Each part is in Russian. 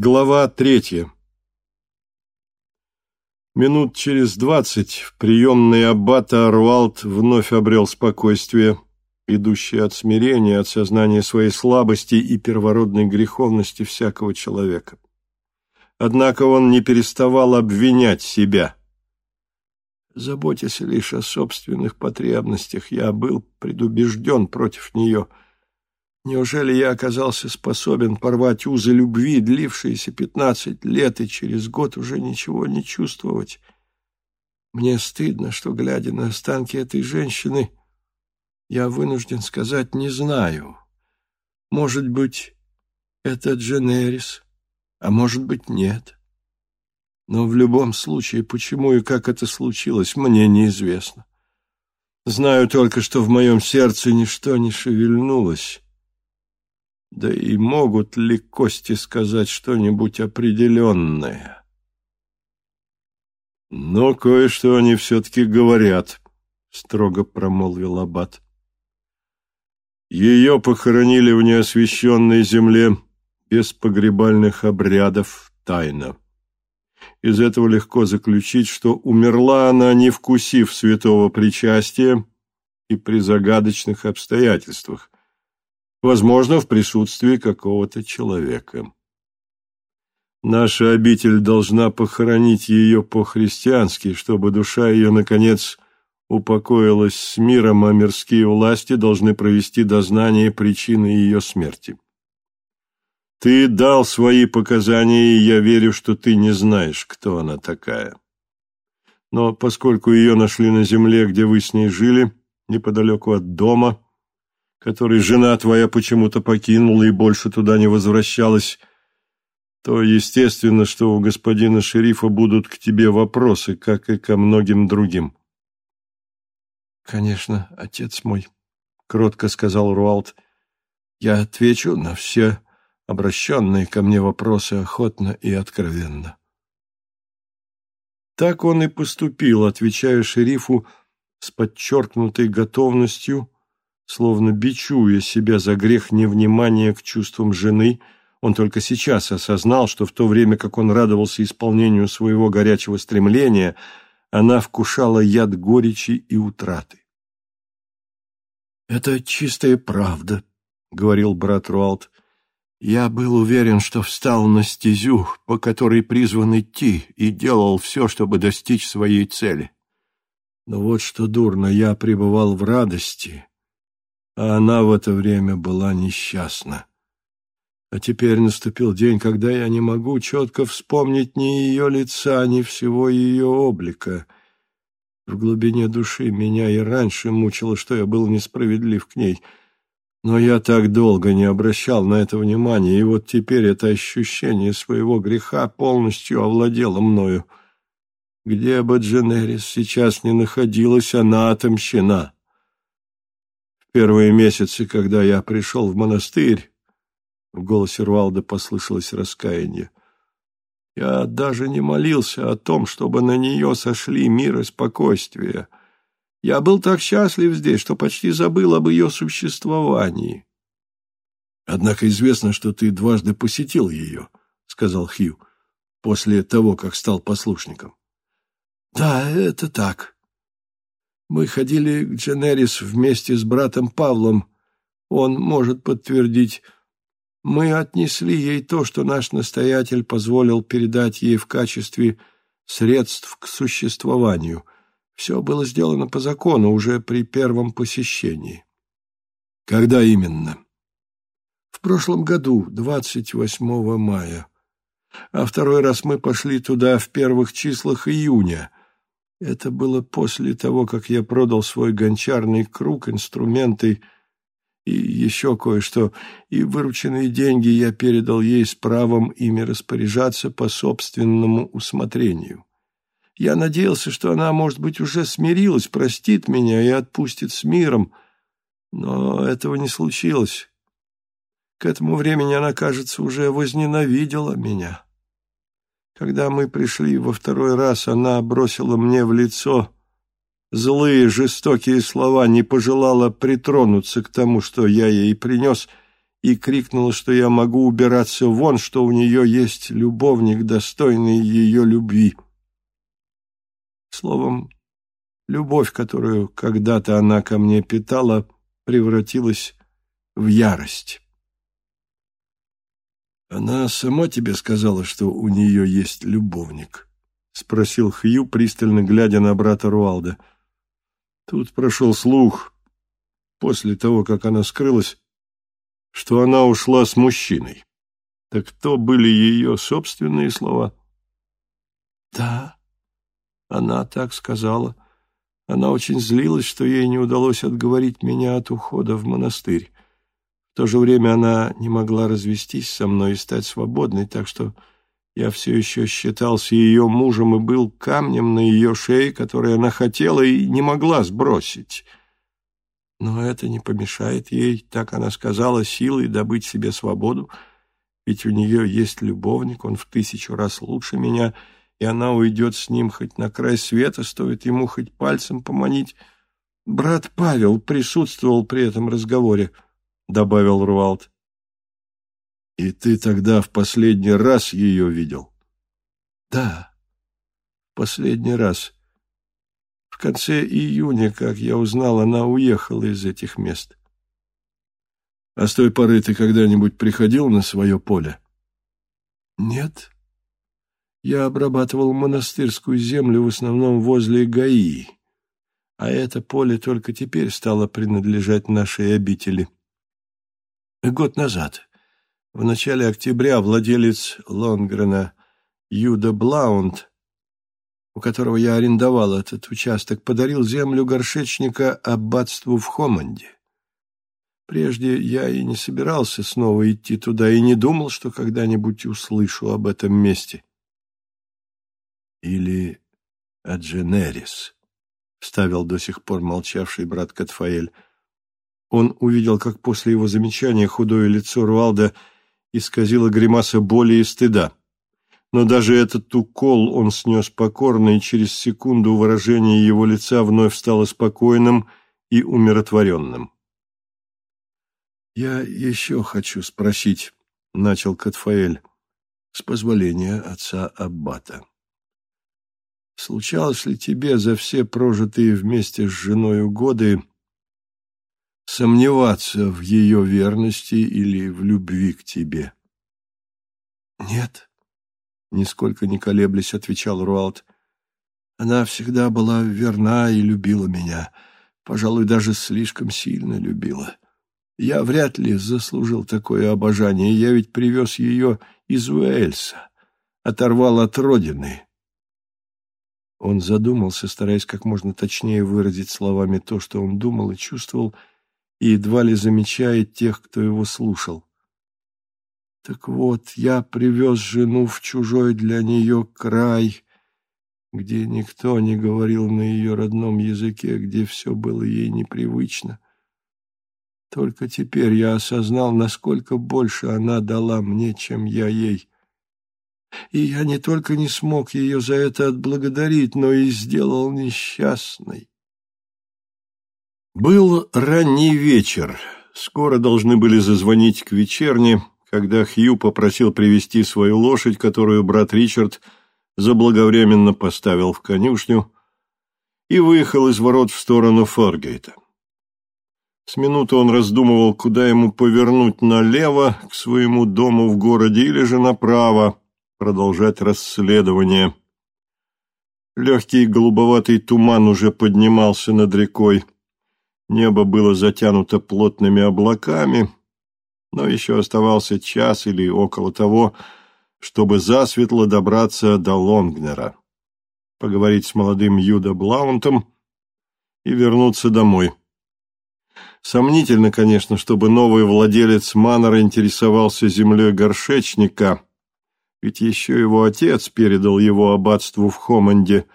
Глава третья Минут через двадцать в приемной аббата Руалт вновь обрел спокойствие, идущее от смирения, от сознания своей слабости и первородной греховности всякого человека. Однако он не переставал обвинять себя. Заботясь лишь о собственных потребностях, я был предубежден против нее – Неужели я оказался способен порвать узы любви, длившиеся пятнадцать лет, и через год уже ничего не чувствовать? Мне стыдно, что, глядя на останки этой женщины, я вынужден сказать «не знаю». Может быть, это Дженерис, а может быть, нет. Но в любом случае, почему и как это случилось, мне неизвестно. Знаю только, что в моем сердце ничто не шевельнулось, да и могут ли кости сказать что-нибудь определенное? Но кое-что они все-таки говорят, — строго промолвил Аббат. Ее похоронили в неосвященной земле без погребальных обрядов тайно. Из этого легко заключить, что умерла она, не вкусив святого причастия и при загадочных обстоятельствах, возможно, в присутствии какого-то человека. Наша обитель должна похоронить ее по-христиански, чтобы душа ее, наконец, упокоилась с миром, а мирские власти должны провести дознание причины ее смерти. Ты дал свои показания, и я верю, что ты не знаешь, кто она такая. Но поскольку ее нашли на земле, где вы с ней жили, неподалеку от дома, который жена твоя почему-то покинула и больше туда не возвращалась, то естественно, что у господина шерифа будут к тебе вопросы, как и ко многим другим. «Конечно, отец мой», — кротко сказал Руалт, — «я отвечу на все обращенные ко мне вопросы охотно и откровенно». Так он и поступил, отвечая шерифу с подчеркнутой готовностью, Словно бичуя себя за грех невнимания к чувствам жены, он только сейчас осознал, что в то время, как он радовался исполнению своего горячего стремления, она вкушала яд горечи и утраты. «Это чистая правда», — говорил брат Руалт. «Я был уверен, что встал на стезю, по которой призван идти, и делал все, чтобы достичь своей цели. Но вот что дурно, я пребывал в радости, а она в это время была несчастна. А теперь наступил день, когда я не могу четко вспомнить ни ее лица, ни всего ее облика. В глубине души меня и раньше мучило, что я был несправедлив к ней, но я так долго не обращал на это внимания, и вот теперь это ощущение своего греха полностью овладело мною. Где бы Дженерис сейчас не находилась, она отомщена первые месяцы, когда я пришел в монастырь, в голосе Руалда послышалось раскаяние. Я даже не молился о том, чтобы на нее сошли мир и спокойствие. Я был так счастлив здесь, что почти забыл об ее существовании. Однако известно, что ты дважды посетил ее, — сказал Хью, — после того, как стал послушником. — Да, это так, мы ходили к Дженерис вместе с братом Павлом. Он может подтвердить. Мы отнесли ей то, что наш настоятель позволил передать ей в качестве средств к существованию. Все было сделано по закону уже при первом посещении. Когда именно? В прошлом году, 28 мая. А второй раз мы пошли туда в первых числах июня. Это было после того, как я продал свой гончарный круг, инструменты и еще кое-что, и вырученные деньги я передал ей с правом ими распоряжаться по собственному усмотрению. Я надеялся, что она, может быть, уже смирилась, простит меня и отпустит с миром, но этого не случилось. К этому времени она, кажется, уже возненавидела меня. Когда мы пришли во второй раз, она бросила мне в лицо злые, жестокие слова, не пожелала притронуться к тому, что я ей принес, и крикнула, что я могу убираться вон, что у нее есть любовник, достойный ее любви. Словом, любовь, которую когда-то она ко мне питала, превратилась в ярость. «Она сама тебе сказала, что у нее есть любовник?» — спросил Хью, пристально глядя на брата Руалда. Тут прошел слух, после того, как она скрылась, что она ушла с мужчиной. Так то были ее собственные слова? Да, она так сказала. Она очень злилась, что ей не удалось отговорить меня от ухода в монастырь. То же время она не могла развестись со мной и стать свободной, так что я все еще считался ее мужем и был камнем на ее шее, который она хотела и не могла сбросить. Но это не помешает ей, так она сказала, силой добыть себе свободу, ведь у нее есть любовник, он в тысячу раз лучше меня, и она уйдет с ним хоть на край света, стоит ему хоть пальцем поманить. Брат Павел присутствовал при этом разговоре, — добавил Руалт. — И ты тогда в последний раз ее видел? — Да, последний раз. — в конце июня, как я узнал, она уехала из этих мест. А с той поры ты когда-нибудь приходил на свое поле? Нет. Я обрабатывал монастырскую землю в основном возле Гаи, а это поле только теперь стало принадлежать нашей обители. Год назад, в начале октября, владелец Лонгрена Юда Блаунд у которого я арендовал этот участок, подарил землю горшечника аббатству в Хоманде. Прежде я и не собирался снова идти туда, и не думал, что когда-нибудь услышу об этом месте. Или Адженерис, — вставил до сих пор молчавший брат Катфаэль. Он увидел, как после его замечания худое лицо Руалда исказило гримаса боли и стыда но даже этот укол он снес покорно, и через секунду выражение его лица вновь стало спокойным и умиротворенным. «Я еще хочу спросить», — начал Катфаэль, с позволения отца Аббата. «Случалось ли тебе за все прожитые вместе с женой годы сомневаться в ее верности или в любви к тебе?» «Нет», Нисколько не колеблясь, отвечал Руалт. Она всегда была верна и любила меня. Пожалуй, даже слишком сильно любила. Я вряд ли заслужил такое обожание. Я ведь привез ее из Уэльса, оторвал от родины. Он задумался, стараясь как можно точнее выразить словами то, что он думал и чувствовал, и едва ли замечая тех, кто его слушал. Так вот, я привез жену в чужой для нее край, где никто не говорил на ее родном языке, где все было ей непривычно. Только теперь я осознал, насколько больше она дала мне, чем я ей. И я не только не смог ее за это отблагодарить, но и сделал несчастной. Был ранний вечер. Скоро должны были зазвонить к вечерне, когда Хью попросил привести свою лошадь, которую брат Ричард заблаговременно поставил в конюшню, и выехал из ворот в сторону Форгейта. С минуты он раздумывал, куда ему повернуть налево к своему дому в городе или же направо, продолжать расследование. Легкий голубоватый туман уже поднимался над рекой. Небо было затянуто плотными облаками, но еще оставался час или около того, чтобы засветло добраться до Лонгнера, поговорить с молодым Юда Блаунтом и вернуться домой. Сомнительно, конечно, чтобы новый владелец Маннера интересовался землей горшечника, ведь еще его отец передал его аббатству в Хоманде.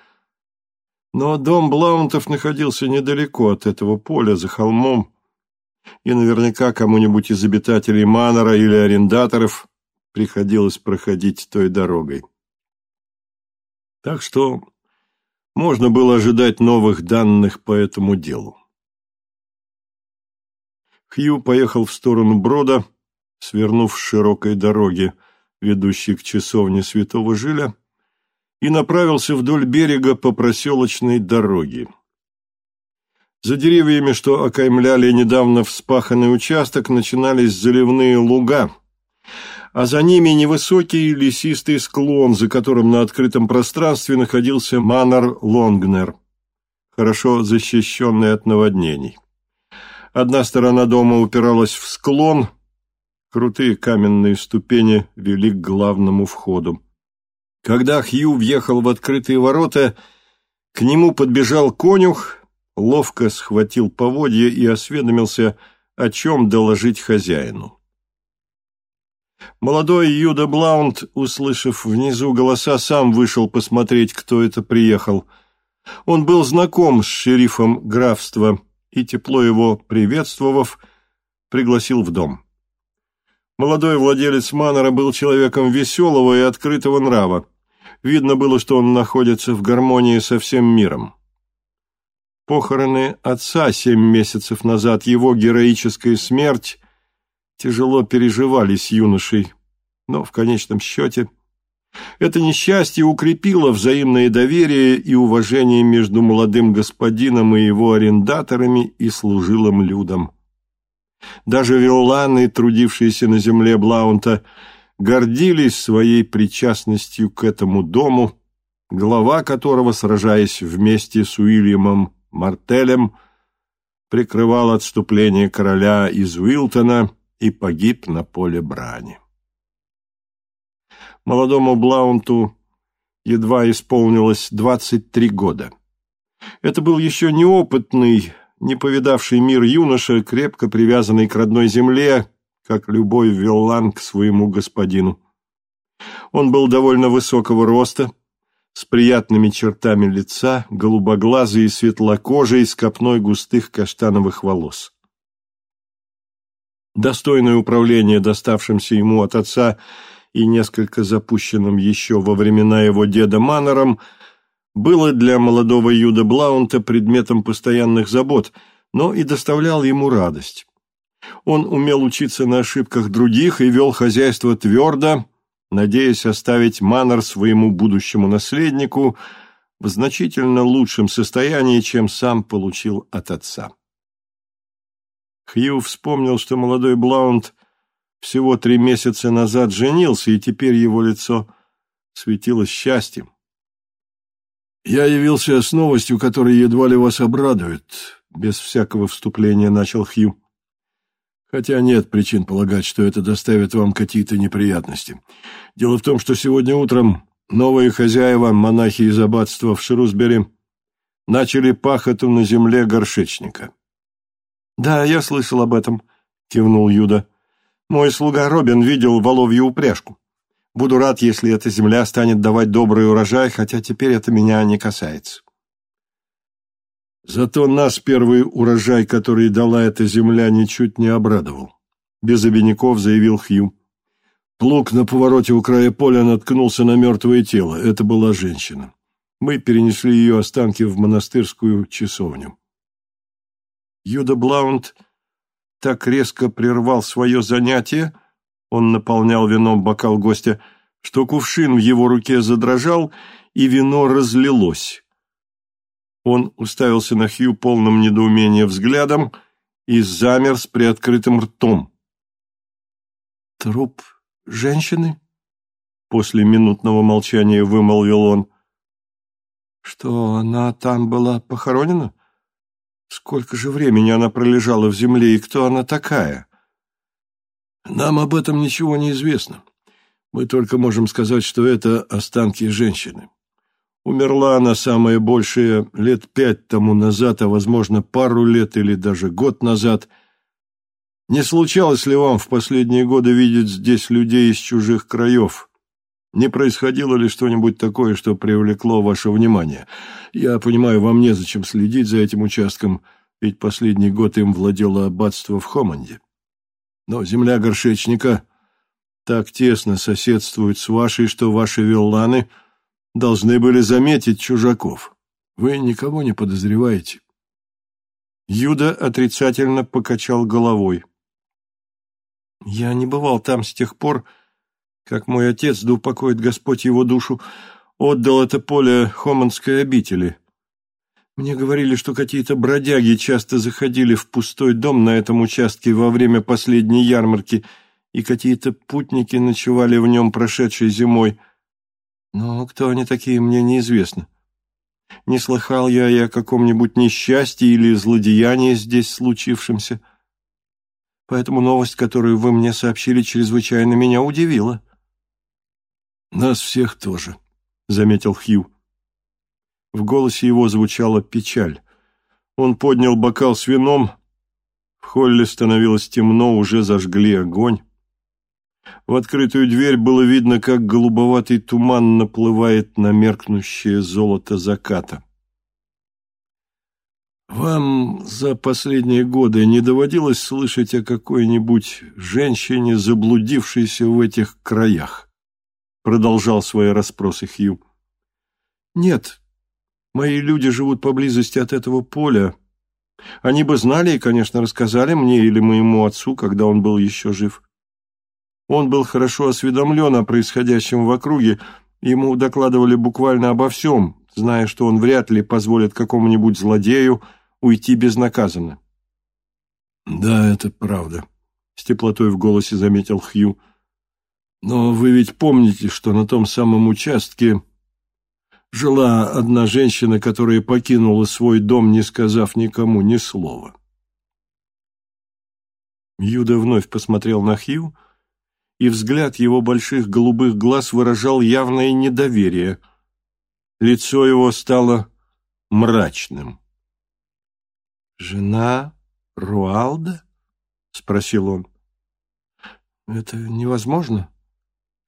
Но дом Блаунтов находился недалеко от этого поля, за холмом, и наверняка кому-нибудь из обитателей Манора или арендаторов приходилось проходить той дорогой. Так что можно было ожидать новых данных по этому делу. Хью поехал в сторону Брода, свернув с широкой дороги, ведущей к часовне святого Жиля, и направился вдоль берега по проселочной дороге. За деревьями, что окаймляли недавно вспаханный участок, начинались заливные луга, а за ними невысокий лесистый склон, за которым на открытом пространстве находился Манор Лонгнер, хорошо защищенный от наводнений. Одна сторона дома упиралась в склон, крутые каменные ступени вели к главному входу. Когда Хью въехал в открытые ворота, к нему подбежал конюх — ловко схватил поводья и осведомился, о чем доложить хозяину. Молодой Юда Блаунд, услышав внизу голоса, сам вышел посмотреть, кто это приехал. Он был знаком с шерифом графства и, тепло его приветствовав, пригласил в дом. Молодой владелец Манора был человеком веселого и открытого нрава. Видно было, что он находится в гармонии со всем миром. Похороны отца семь месяцев назад, его героическая смерть тяжело переживались юношей, но в конечном счете это несчастье укрепило взаимное доверие и уважение между молодым господином и его арендаторами и служилым людом. Даже вилланы, трудившиеся на земле Блаунта, гордились своей причастностью к этому дому, глава которого, сражаясь вместе с Уильямом Мартелем, прикрывал отступление короля из Уилтона и погиб на поле брани. Молодому Блаунту едва исполнилось 23 года. Это был еще неопытный, не повидавший мир юноша, крепко привязанный к родной земле, как любой виллан к своему господину. Он был довольно высокого роста, с приятными чертами лица, голубоглазый и светлокожий, с копной густых каштановых волос. Достойное управление, доставшимся ему от отца и несколько запущенным еще во времена его деда Маннером, было для молодого Юда Блаунта предметом постоянных забот, но и доставлял ему радость. Он умел учиться на ошибках других и вел хозяйство твердо, надеясь оставить Маннер своему будущему наследнику в значительно лучшем состоянии, чем сам получил от отца. Хью вспомнил, что молодой Блаунд всего три месяца назад женился, и теперь его лицо светилось счастьем. «Я явился с новостью, которая едва ли вас обрадует», — без всякого вступления начал Хью. Хотя нет причин полагать, что это доставит вам какие-то неприятности. Дело в том, что сегодня утром новые хозяева, монахи из аббатства в Шрусбери, начали пахоту на земле горшечника. «Да, я слышал об этом», — кивнул Юда. «Мой слуга Робин видел воловью упряжку. Буду рад, если эта земля станет давать добрый урожай, хотя теперь это меня не касается». Зато нас первый урожай, который дала эта земля, ничуть не обрадовал. Без обиняков заявил Хью. Плуг на повороте у края поля наткнулся на мертвое тело. Это была женщина. Мы перенесли ее останки в монастырскую часовню. Юда Блаунд так резко прервал свое занятие, он наполнял вином бокал гостя, что кувшин в его руке задрожал, и вино разлилось. Он уставился на Хью полным недоумения взглядом и замер с приоткрытым ртом. «Труп женщины?» После минутного молчания вымолвил он. «Что, она там была похоронена? Сколько же времени она пролежала в земле, и кто она такая?» «Нам об этом ничего не известно. Мы только можем сказать, что это останки женщины. Умерла она самое большее лет пять тому назад, а, возможно, пару лет или даже год назад. Не случалось ли вам в последние годы видеть здесь людей из чужих краев? Не происходило ли что-нибудь такое, что привлекло ваше внимание? Я понимаю, вам незачем следить за этим участком, ведь последний год им владело аббатство в Хоманде. Но земля горшечника так тесно соседствует с вашей, что ваши вилланы — должны были заметить чужаков. Вы никого не подозреваете. Юда отрицательно покачал головой. Я не бывал там с тех пор, как мой отец, да упокоит Господь его душу, отдал это поле Хоманской обители. Мне говорили, что какие-то бродяги часто заходили в пустой дом на этом участке во время последней ярмарки, и какие-то путники ночевали в нем прошедшей зимой. Но кто они такие, мне неизвестно. Не слыхал я и о каком-нибудь несчастье или злодеянии здесь случившемся. Поэтому новость, которую вы мне сообщили, чрезвычайно меня удивила. «Нас всех тоже», — заметил Хью. В голосе его звучала печаль. Он поднял бокал с вином. В холле становилось темно, уже зажгли огонь. В открытую дверь было видно, как голубоватый туман наплывает на меркнущее золото заката. «Вам за последние годы не доводилось слышать о какой-нибудь женщине, заблудившейся в этих краях?» Продолжал свои расспросы Хью. «Нет, мои люди живут поблизости от этого поля. Они бы знали и, конечно, рассказали мне или моему отцу, когда он был еще жив. Он был хорошо осведомлен о происходящем в округе, ему докладывали буквально обо всем, зная, что он вряд ли позволит какому-нибудь злодею уйти безнаказанно. «Да, это правда», — с теплотой в голосе заметил Хью. «Но вы ведь помните, что на том самом участке жила одна женщина, которая покинула свой дом, не сказав никому ни слова». Юда вновь посмотрел на Хью, — и взгляд его больших голубых глаз выражал явное недоверие. Лицо его стало мрачным. «Жена Руалда?» — спросил он. «Это невозможно.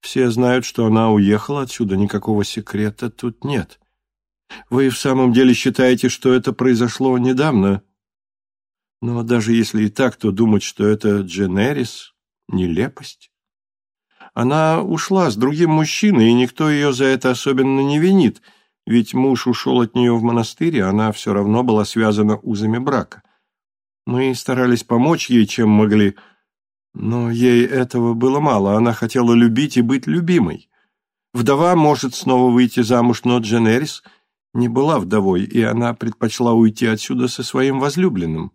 Все знают, что она уехала отсюда, никакого секрета тут нет. Вы в самом деле считаете, что это произошло недавно? Но даже если и так, то думать, что это Дженерис — нелепость». Она ушла с другим мужчиной, и никто ее за это особенно не винит, ведь муж ушел от нее в монастырь, а она все равно была связана узами брака. Мы старались помочь ей, чем могли, но ей этого было мало, она хотела любить и быть любимой. Вдова может снова выйти замуж, но Дженерис не была вдовой, и она предпочла уйти отсюда со своим возлюбленным.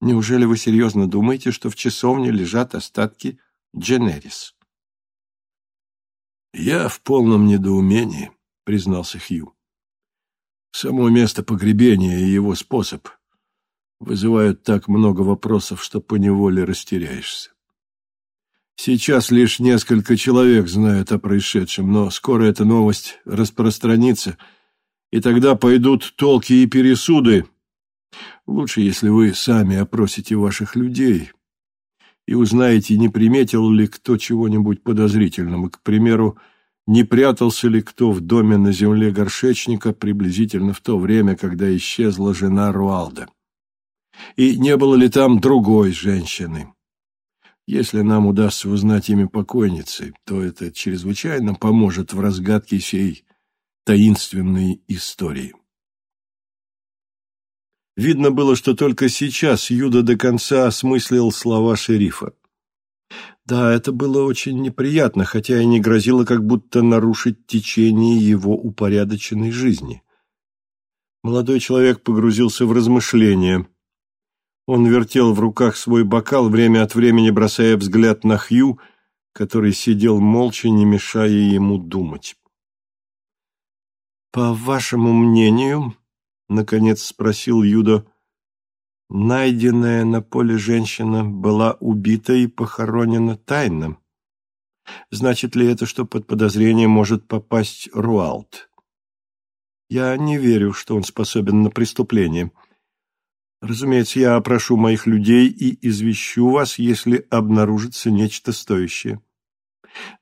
Неужели вы серьезно думаете, что в часовне лежат остатки Дженерис? «Я в полном недоумении», — признался Хью. «Само место погребения и его способ вызывают так много вопросов, что поневоле растеряешься. Сейчас лишь несколько человек знают о происшедшем, но скоро эта новость распространится, и тогда пойдут толки и пересуды. Лучше, если вы сами опросите ваших людей, и узнаете, не приметил ли кто чего-нибудь подозрительного. К примеру, не прятался ли кто в доме на земле горшечника приблизительно в то время, когда исчезла жена Руалда. И не было ли там другой женщины. Если нам удастся узнать имя покойницы, то это чрезвычайно поможет в разгадке сей таинственной истории. Видно было, что только сейчас Юда до конца осмыслил слова шерифа. Да, это было очень неприятно, хотя и не грозило как будто нарушить течение его упорядоченной жизни. Молодой человек погрузился в размышления. Он вертел в руках свой бокал, время от времени бросая взгляд на Хью, который сидел молча, не мешая ему думать. «По вашему мнению, — наконец спросил Юдо. «Найденная на поле женщина была убита и похоронена тайно. Значит ли это, что под подозрение может попасть Руалт? Я не верю, что он способен на преступление. Разумеется, я опрошу моих людей и извещу вас, если обнаружится нечто стоящее.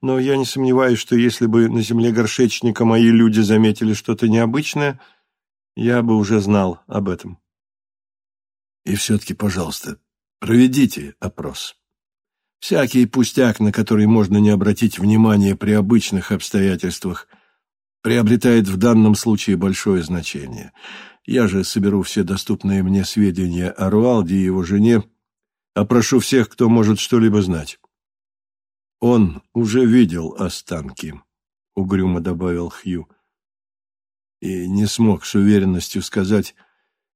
Но я не сомневаюсь, что если бы на земле горшечника мои люди заметили что-то необычное — я бы уже знал об этом. И все-таки, пожалуйста, проведите опрос. Всякий пустяк, на который можно не обратить внимания при обычных обстоятельствах, приобретает в данном случае большое значение. Я же соберу все доступные мне сведения о Руалде и его жене Опрошу всех, кто может что-либо знать. Он уже видел останки, — угрюмо добавил Хью. И не смог с уверенностью сказать,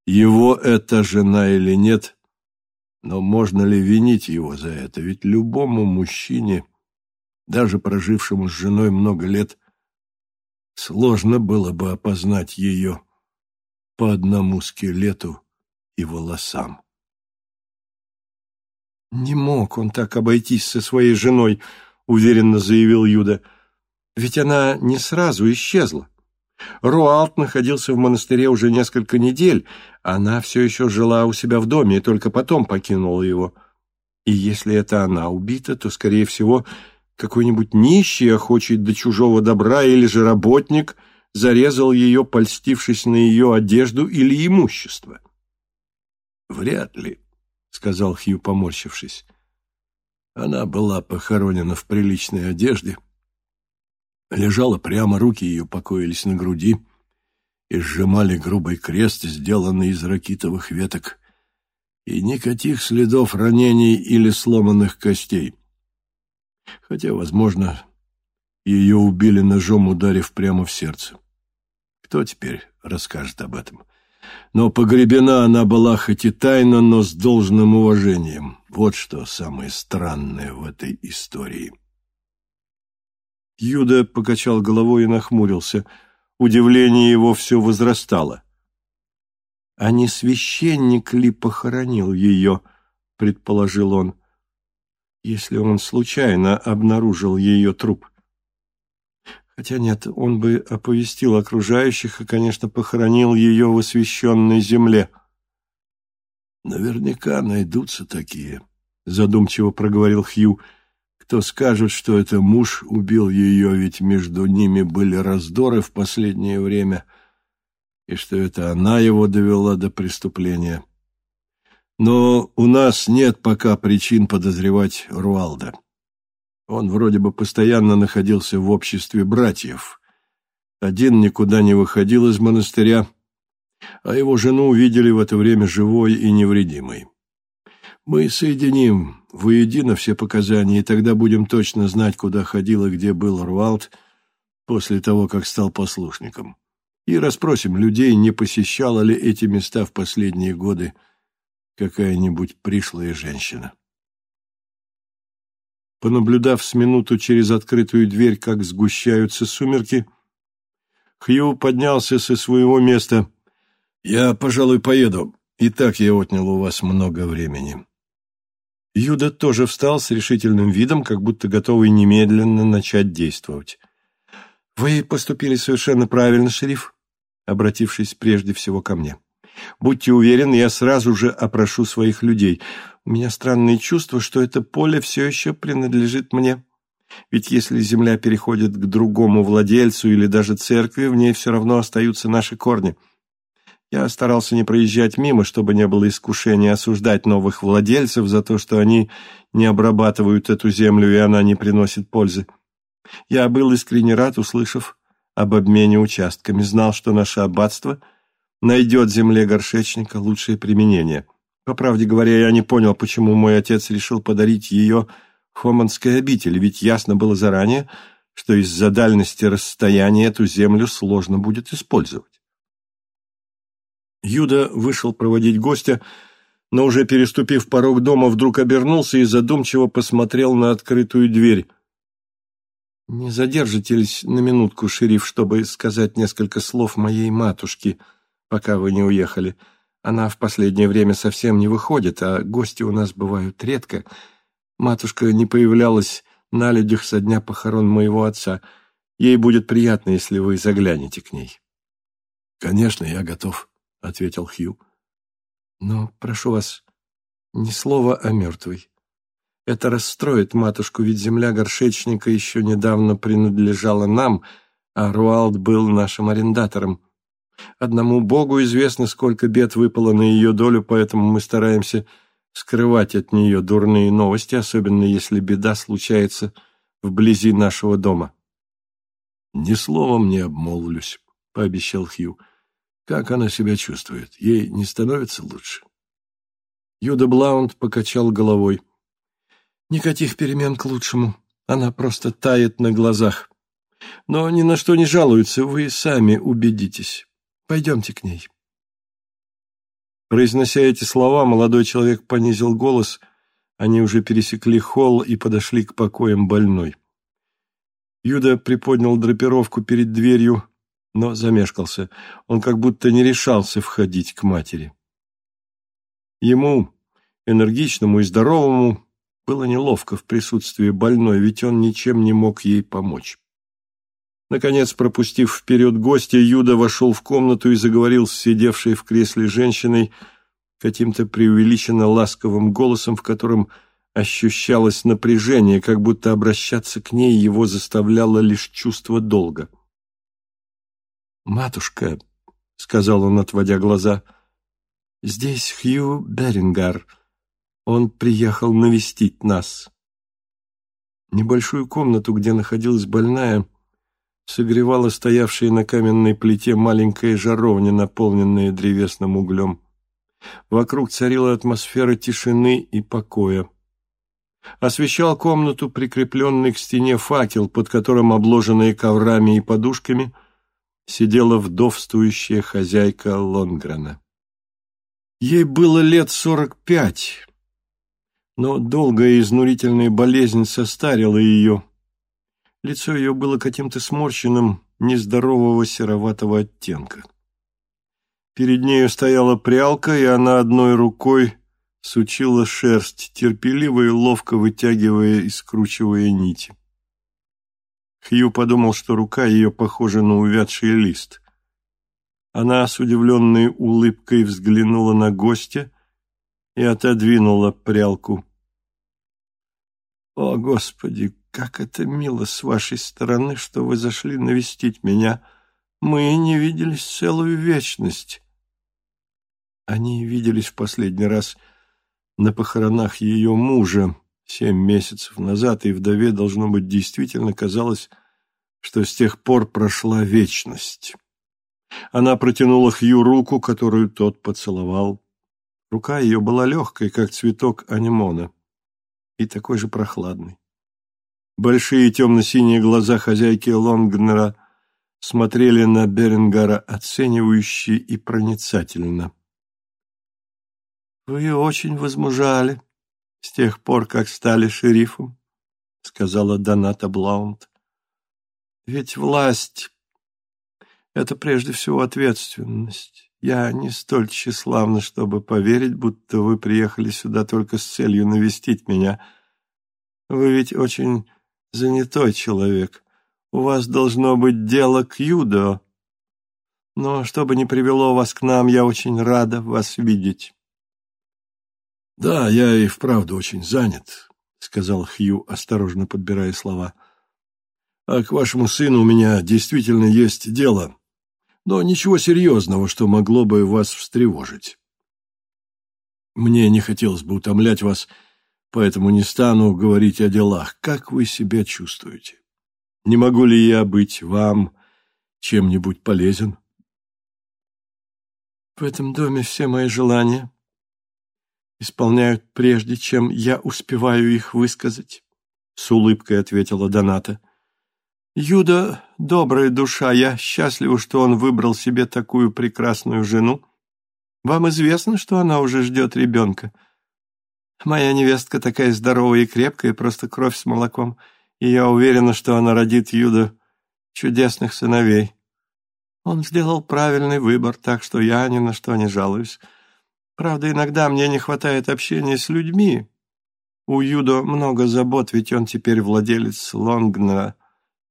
его это жена или нет, но можно ли винить его за это? Ведь любому мужчине, даже прожившему с женой много лет, сложно было бы опознать ее по одному скелету и волосам. «Не мог он так обойтись со своей женой», — уверенно заявил Юда. «Ведь она не сразу исчезла. Руалт находился в монастыре уже несколько недель, она все еще жила у себя в доме и только потом покинула его. И если это она убита, то, скорее всего, какой-нибудь нищий, охочий до чужого добра, или же работник зарезал ее, польстившись на ее одежду или имущество. «Вряд ли», — сказал Хью, поморщившись. Она была похоронена в приличной одежде, лежала прямо, руки ее покоились на груди и сжимали грубый крест, сделанный из ракитовых веток, и никаких следов ранений или сломанных костей. Хотя, возможно, ее убили ножом, ударив прямо в сердце. Кто теперь расскажет об этом? Но погребена она была хоть и тайно, но с должным уважением. Вот что самое странное в этой истории. Юда покачал головой и нахмурился. Удивление его все возрастало. «А не священник ли похоронил ее?» — предположил он. «Если он случайно обнаружил ее труп». Хотя нет, он бы оповестил окружающих и, конечно, похоронил ее в освященной земле. «Наверняка найдутся такие», — задумчиво проговорил Хью, — кто скажет, что это муж убил ее, ведь между ними были раздоры в последнее время, и что это она его довела до преступления. Но у нас нет пока причин подозревать Руалда. Он вроде бы постоянно находился в обществе братьев. Один никуда не выходил из монастыря, а его жену увидели в это время живой и невредимой. Мы соединим воедино все показания, и тогда будем точно знать, куда ходил и где был Руалт после того, как стал послушником. И расспросим людей, не посещала ли эти места в последние годы какая-нибудь пришлая женщина. Понаблюдав с минуту через открытую дверь, как сгущаются сумерки, Хью поднялся со своего места. «Я, пожалуй, поеду. И так я отнял у вас много времени». Юда тоже встал с решительным видом, как будто готовый немедленно начать действовать. «Вы поступили совершенно правильно, шериф», обратившись прежде всего ко мне. «Будьте уверены, я сразу же опрошу своих людей. У меня странное чувство, что это поле все еще принадлежит мне. Ведь если земля переходит к другому владельцу или даже церкви, в ней все равно остаются наши корни». Я старался не проезжать мимо, чтобы не было искушения осуждать новых владельцев за то, что они не обрабатывают эту землю, и она не приносит пользы. Я был искренне рад, услышав об обмене участками, знал, что наше аббатство найдет земле горшечника лучшее применение. По правде говоря, я не понял, почему мой отец решил подарить ее Хоманской обители, ведь ясно было заранее, что из-за дальности расстояния эту землю сложно будет использовать. Юда вышел проводить гостя, но уже переступив порог дома, вдруг обернулся и задумчиво посмотрел на открытую дверь. «Не задержитесь на минутку, шериф, чтобы сказать несколько слов моей матушке, пока вы не уехали. Она в последнее время совсем не выходит, а гости у нас бывают редко. Матушка не появлялась на людях со дня похорон моего отца. Ей будет приятно, если вы заглянете к ней». «Конечно, я готов», — ответил Хью. «Но, прошу вас, ни слова о мертвой. Это расстроит матушку, ведь земля горшечника еще недавно принадлежала нам, а Руалд был нашим арендатором. Одному Богу известно, сколько бед выпало на ее долю, поэтому мы стараемся скрывать от нее дурные новости, особенно если беда случается вблизи нашего дома». «Ни словом не обмолвлюсь», — пообещал Хью. Как она себя чувствует? Ей не становится лучше? Юда Блаунд покачал головой. Никаких перемен к лучшему. Она просто тает на глазах. Но ни на что не жалуется, вы сами убедитесь. Пойдемте к ней. Произнося эти слова, молодой человек понизил голос. Они уже пересекли холл и подошли к покоям больной. Юда приподнял драпировку перед дверью, но замешкался. Он как будто не решался входить к матери. Ему, энергичному и здоровому, было неловко в присутствии больной, ведь он ничем не мог ей помочь. Наконец, пропустив вперед гостя, Юда вошел в комнату и заговорил с сидевшей в кресле женщиной каким-то преувеличенно ласковым голосом, в котором ощущалось напряжение, как будто обращаться к ней его заставляло лишь чувство долга. «Матушка», — сказал он, отводя глаза, — «здесь Хью Берингар. Он приехал навестить нас». Небольшую комнату, где находилась больная, согревала стоявшая на каменной плите маленькая жаровня, наполненная древесным углем. Вокруг царила атмосфера тишины и покоя. Освещал комнату прикрепленный к стене факел, под которым, обложенные коврами и подушками, сидела вдовствующая хозяйка Лонгрена. Ей было лет сорок пять, но долгая и изнурительная болезнь состарила ее. Лицо ее было каким-то сморщенным, нездорового сероватого оттенка. Перед нею стояла прялка, и она одной рукой сучила шерсть, терпеливо и ловко вытягивая и скручивая нити. Хью подумал, что рука ее похожа на увядший лист. Она с удивленной улыбкой взглянула на гостя и отодвинула прялку. «О, Господи, как это мило с вашей стороны, что вы зашли навестить меня! Мы не виделись целую вечность!» Они виделись в последний раз на похоронах ее мужа семь месяцев назад, и вдове, должно быть, действительно казалось, что с тех пор прошла вечность. Она протянула Хью руку, которую тот поцеловал. Рука ее была легкой, как цветок анимона, и такой же прохладный. Большие темно-синие глаза хозяйки Лонгнера смотрели на Берингара оценивающе и проницательно. «Вы очень возмужали с тех пор, как стали шерифом», — сказала Доната Блаунд. «Ведь власть — это прежде всего ответственность. Я не столь тщеславна, чтобы поверить, будто вы приехали сюда только с целью навестить меня. Вы ведь очень занятой человек. У вас должно быть дело к юдо. Но что бы ни привело вас к нам, я очень рада вас видеть». «Да, я и вправду очень занят», — сказал Хью, осторожно подбирая слова. «А к вашему сыну у меня действительно есть дело, но ничего серьезного, что могло бы вас встревожить. Мне не хотелось бы утомлять вас, поэтому не стану говорить о делах. Как вы себя чувствуете? Не могу ли я быть вам чем-нибудь полезен?» «В этом доме все мои желания исполняют прежде, чем я успеваю их высказать, — с улыбкой ответила Доната. Юда — добрая душа, я счастлива, что он выбрал себе такую прекрасную жену. Вам известно, что она уже ждет ребенка? Моя невестка такая здоровая и крепкая, просто кровь с молоком, и я уверена, что она родит Юда чудесных сыновей. Он сделал правильный выбор, так что я ни на что не жалуюсь. Правда, иногда мне не хватает общения с людьми. У Юдо много забот, ведь он теперь владелец Лонгнера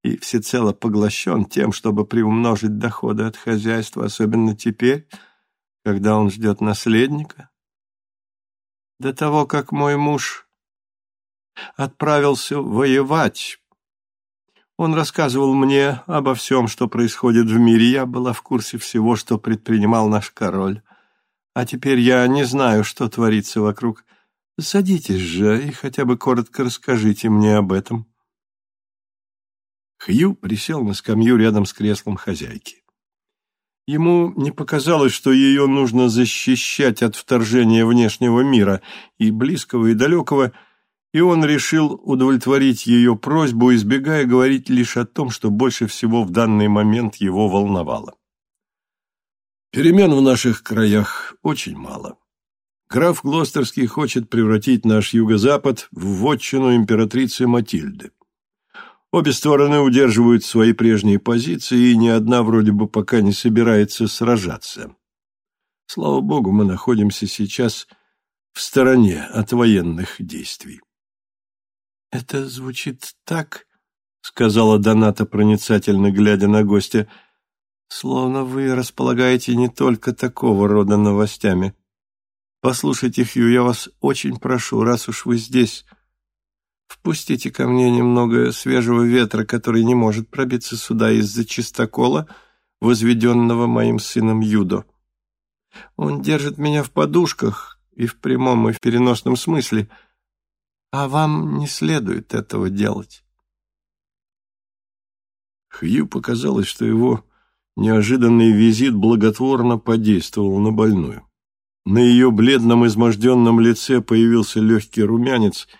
и всецело поглощен тем, чтобы приумножить доходы от хозяйства, особенно теперь, когда он ждет наследника. До того, как мой муж отправился воевать, он рассказывал мне обо всем, что происходит в мире. Я была в курсе всего, что предпринимал наш король. А теперь я не знаю, что творится вокруг. Садитесь же и хотя бы коротко расскажите мне об этом. Хью присел на скамью рядом с креслом хозяйки. Ему не показалось, что ее нужно защищать от вторжения внешнего мира, и близкого, и далекого, и он решил удовлетворить ее просьбу, избегая говорить лишь о том, что больше всего в данный момент его волновало. Перемен в наших краях очень мало. Граф Глостерский хочет превратить наш юго-запад в вотчину императрицы Матильды. Обе стороны удерживают свои прежние позиции, и ни одна вроде бы пока не собирается сражаться. Слава богу, мы находимся сейчас в стороне от военных действий. — Это звучит так, — сказала Доната, проницательно глядя на гостя, — словно вы располагаете не только такого рода новостями. Послушайте, Хью, я вас очень прошу, раз уж вы здесь, Впустите ко мне немного свежего ветра, который не может пробиться сюда из-за чистокола, возведенного моим сыном Юдо. Он держит меня в подушках и в прямом, и в переносном смысле, а вам не следует этого делать. Хью показалось, что его неожиданный визит благотворно подействовал на больную. На ее бледном изможденном лице появился легкий румянец —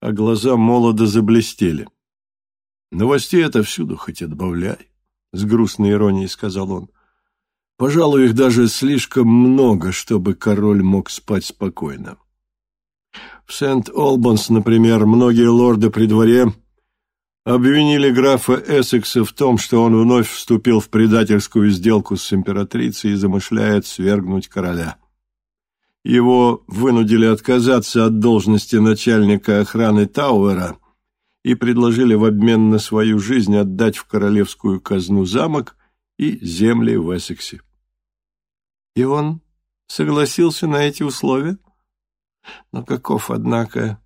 а глаза молодо заблестели. «Новостей это всюду хоть отбавляй», — с грустной иронией сказал он. «Пожалуй, их даже слишком много, чтобы король мог спать спокойно. В Сент-Олбанс, например, многие лорды при дворе обвинили графа Эссекса в том, что он вновь вступил в предательскую сделку с императрицей и замышляет свергнуть короля. Его вынудили отказаться от должности начальника охраны Тауэра и предложили в обмен на свою жизнь отдать в королевскую казну замок и земли в Эссексе. И он согласился на эти условия? Но каков, однако,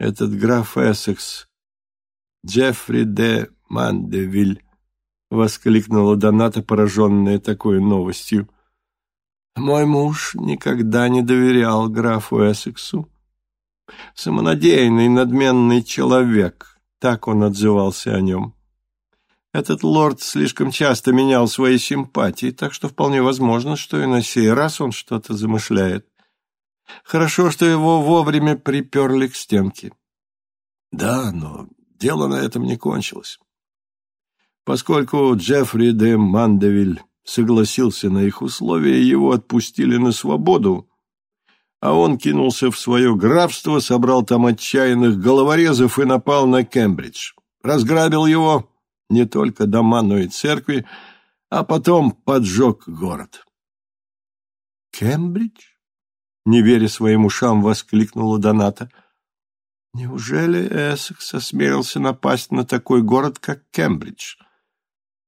этот граф Эссекс, Джеффри де Мандевиль, воскликнула Доната, пораженная такой новостью. Мой муж никогда не доверял графу Эссексу. Самонадеянный, надменный человек, так он отзывался о нем. Этот лорд слишком часто менял свои симпатии, так что вполне возможно, что и на сей раз он что-то замышляет. Хорошо, что его вовремя приперли к стенке. Да, но дело на этом не кончилось. Поскольку Джеффри де Мандевиль согласился на их условия, его отпустили на свободу, а он кинулся в свое графство, собрал там отчаянных головорезов и напал на Кембридж. Разграбил его, не только дома, но и церкви, а потом поджег город. «Кембридж?» — не веря своим ушам, воскликнула Доната. «Неужели Эссекс осмелился напасть на такой город, как Кембридж?»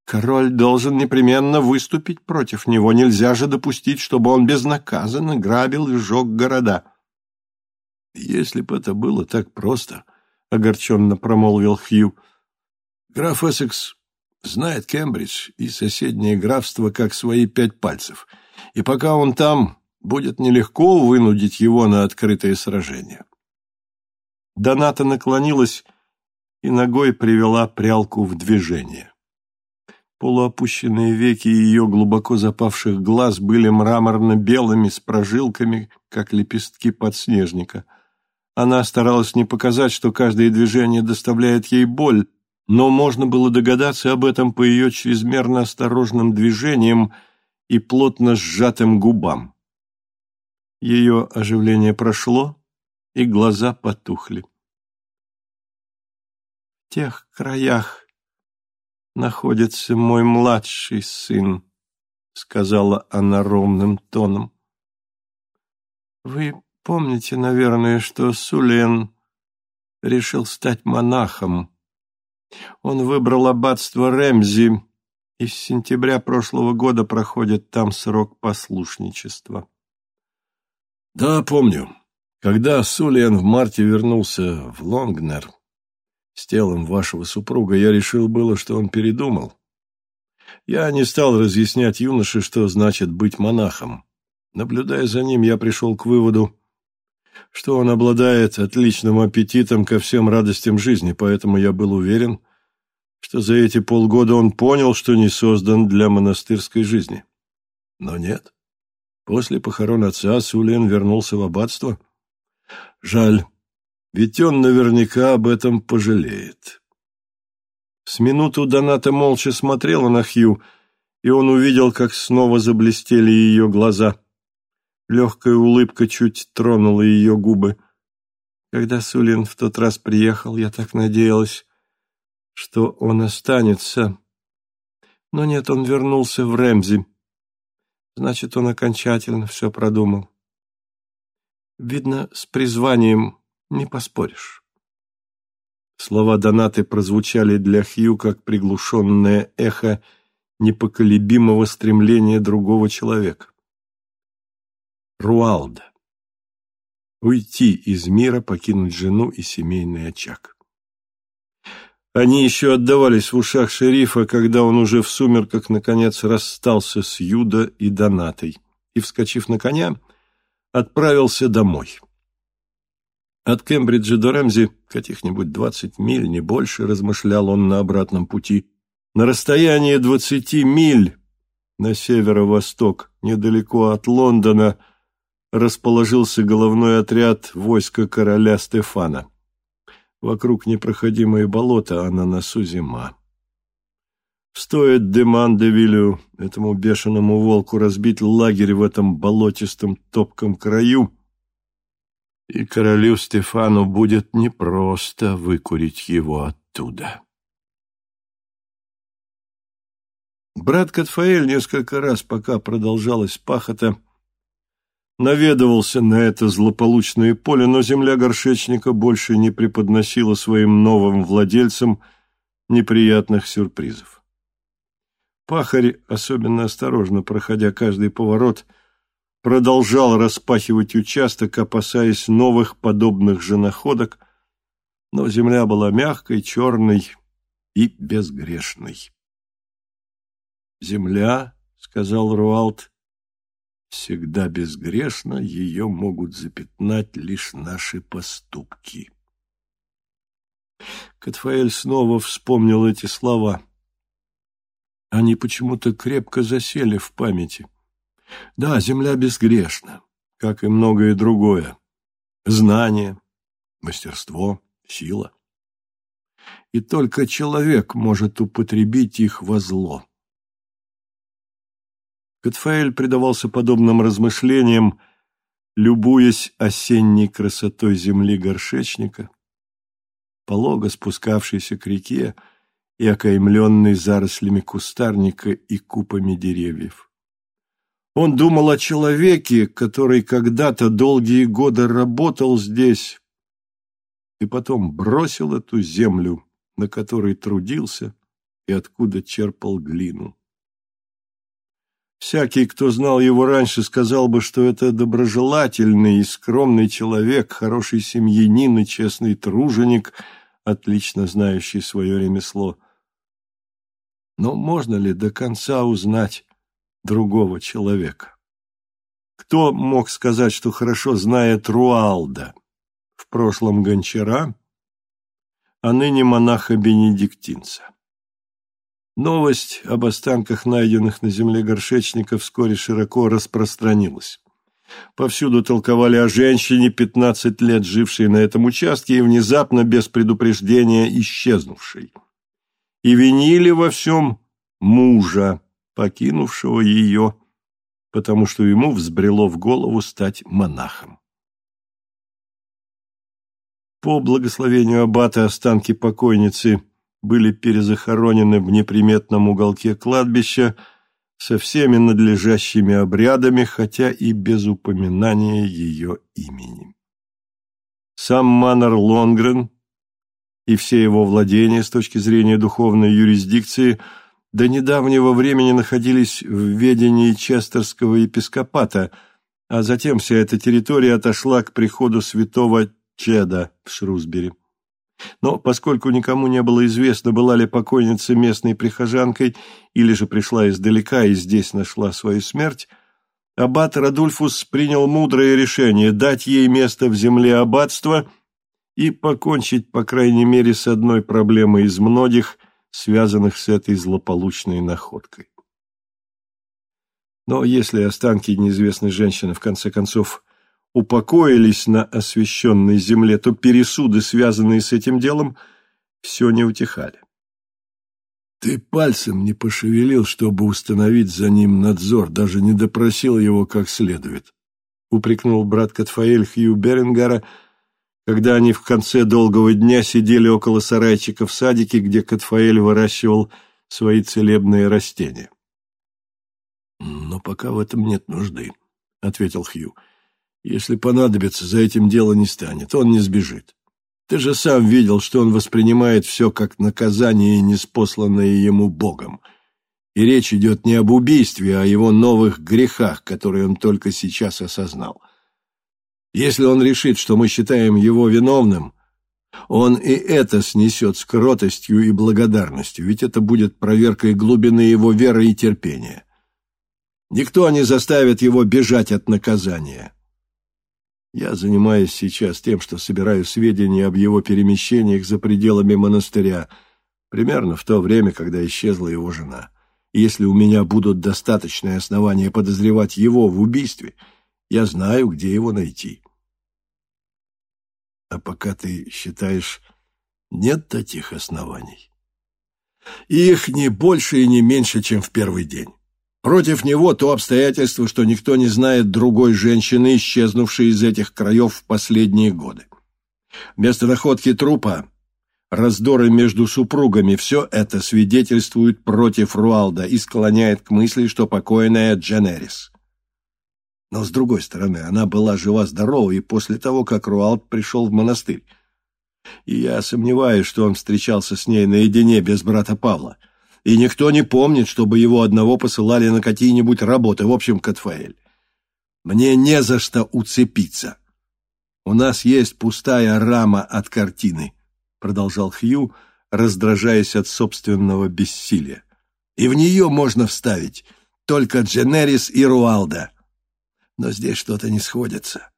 Король должен непременно выступить против него. Нельзя же допустить, чтобы он безнаказанно грабил и сжег города. Если бы это было так просто, — огорченно промолвил Хью, — граф Эссекс знает Кембридж и соседнее графство как свои пять пальцев, и пока он там, будет нелегко вынудить его на открытое сражение. Доната наклонилась и ногой привела прялку в движение. Полуопущенные веки ее глубоко запавших глаз были мраморно-белыми с прожилками, как лепестки подснежника. Она старалась не показать, что каждое движение доставляет ей боль, но можно было догадаться об этом по ее чрезмерно осторожным движениям и плотно сжатым губам. Ее оживление прошло, и глаза потухли. В тех краях, находится мой младший сын», — сказала она ровным тоном. «Вы помните, наверное, что Сулен решил стать монахом. Он выбрал аббатство Ремзи, и с сентября прошлого года проходит там срок послушничества». «Да, помню. Когда Сулен в марте вернулся в Лонгнер, с телом вашего супруга, я решил было, что он передумал. Я не стал разъяснять юноше, что значит быть монахом. Наблюдая за ним, я пришел к выводу, что он обладает отличным аппетитом ко всем радостям жизни, поэтому я был уверен, что за эти полгода он понял, что не создан для монастырской жизни. Но нет. После похорон отца Сулен вернулся в аббатство. Жаль, ведь он наверняка об этом пожалеет. С минуту Доната молча смотрела на Хью, и он увидел, как снова заблестели ее глаза. Легкая улыбка чуть тронула ее губы. Когда Сулин в тот раз приехал, я так надеялась, что он останется. Но нет, он вернулся в Рэмзи. Значит, он окончательно все продумал. Видно, с призванием не поспоришь. Слова Донаты прозвучали для Хью как приглушенное эхо непоколебимого стремления другого человека. Руалда. Уйти из мира, покинуть жену и семейный очаг. Они еще отдавались в ушах шерифа, когда он уже в сумерках наконец расстался с Юда и Донатой и, вскочив на коня, отправился домой. От Кембриджа до Рэмзи каких-нибудь двадцать миль, не больше, размышлял он на обратном пути. На расстоянии двадцати миль на северо-восток, недалеко от Лондона, расположился головной отряд войска короля Стефана. Вокруг непроходимые болота, а на носу зима. Стоит Демандевилю, этому бешеному волку, разбить лагерь в этом болотистом топком краю, и королю Стефану будет непросто выкурить его оттуда. Брат Катфаэль несколько раз, пока продолжалась пахота, наведывался на это злополучное поле, но земля горшечника больше не преподносила своим новым владельцам неприятных сюрпризов. Пахарь, особенно осторожно проходя каждый поворот, продолжал распахивать участок, опасаясь новых подобных же находок, но земля была мягкой, черной и безгрешной. «Земля, — сказал Руалт, — всегда безгрешна, ее могут запятнать лишь наши поступки». Катфаэль снова вспомнил эти слова — они почему-то крепко засели в памяти. Да, земля безгрешна, как и многое другое. Знание, мастерство, сила. И только человек может употребить их во зло. Катфаэль предавался подобным размышлениям, любуясь осенней красотой земли горшечника, полого спускавшейся к реке, и окаймленный зарослями кустарника и купами деревьев. Он думал о человеке, который когда-то долгие годы работал здесь и потом бросил эту землю, на которой трудился и откуда черпал глину. Всякий, кто знал его раньше, сказал бы, что это доброжелательный и скромный человек, хороший семьянин и честный труженик, отлично знающий свое ремесло. Но можно ли до конца узнать другого человека? Кто мог сказать, что хорошо знает Руалда, в прошлом гончара, а ныне монаха-бенедиктинца? Новость об останках, найденных на земле горшечника, вскоре широко распространилась. Повсюду толковали о женщине, пятнадцать лет жившей на этом участке и внезапно, без предупреждения, исчезнувшей и винили во всем мужа, покинувшего ее, потому что ему взбрело в голову стать монахом. По благословению аббата останки покойницы были перезахоронены в неприметном уголке кладбища со всеми надлежащими обрядами, хотя и без упоминания ее имени. Сам Маннер Лонгрен и все его владения с точки зрения духовной юрисдикции до недавнего времени находились в ведении Честерского епископата, а затем вся эта территория отошла к приходу святого Чеда в Шрусбери. Но поскольку никому не было известно, была ли покойница местной прихожанкой или же пришла издалека и здесь нашла свою смерть, аббат Радульфус принял мудрое решение дать ей место в земле аббатства – и покончить, по крайней мере, с одной проблемой из многих, связанных с этой злополучной находкой. Но если останки неизвестной женщины в конце концов упокоились на освященной земле, то пересуды, связанные с этим делом, все не утихали. Ты пальцем не пошевелил, чтобы установить за ним надзор, даже не допросил его как следует, — упрекнул брат Катфаэль Хью Берингара, когда они в конце долгого дня сидели около сарайчика в садике, где Катфаэль выращивал свои целебные растения. «Но пока в этом нет нужды», — ответил Хью. «Если понадобится, за этим дело не станет, он не сбежит. Ты же сам видел, что он воспринимает все как наказание, неспосланное ему Богом. И речь идет не об убийстве, а о его новых грехах, которые он только сейчас осознал. Если он решит, что мы считаем его виновным, он и это снесет с кротостью и благодарностью, ведь это будет проверкой глубины его веры и терпения. Никто не заставит его бежать от наказания. Я занимаюсь сейчас тем, что собираю сведения об его перемещениях за пределами монастыря, примерно в то время, когда исчезла его жена. Если у меня будут достаточные основания подозревать его в убийстве, я знаю, где его найти. А пока ты считаешь, нет таких оснований? Их не больше и не меньше, чем в первый день. Против него то обстоятельство, что никто не знает другой женщины, исчезнувшей из этих краев в последние годы. Вместо находки трупа раздоры между супругами, все это свидетельствует против Руалда и склоняет к мысли, что покойная Дженерис. Но, с другой стороны, она была жива-здорова и после того, как Руалд пришел в монастырь. И я сомневаюсь, что он встречался с ней наедине без брата Павла — и никто не помнит, чтобы его одного посылали на какие-нибудь работы. В общем, Катфаэль, мне не за что уцепиться. У нас есть пустая рама от картины, продолжал Хью, раздражаясь от собственного бессилия. И в нее можно вставить только Дженерис и Руалда. Но здесь что-то не сходится.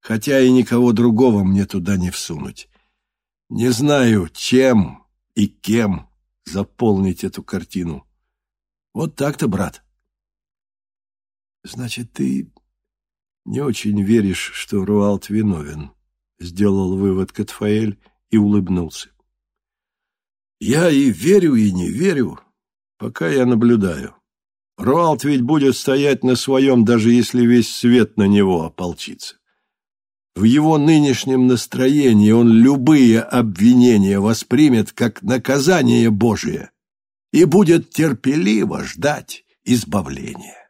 Хотя и никого другого мне туда не всунуть. Не знаю, чем и кем заполнить эту картину. Вот так-то, брат. Значит, ты не очень веришь, что Руалт виновен, сделал вывод Катфаэль и улыбнулся. Я и верю, и не верю, пока я наблюдаю. Руалт ведь будет стоять на своем, даже если весь свет на него ополчится. В его нынешнем настроении он любые обвинения воспримет как наказание Божие и будет терпеливо ждать избавления.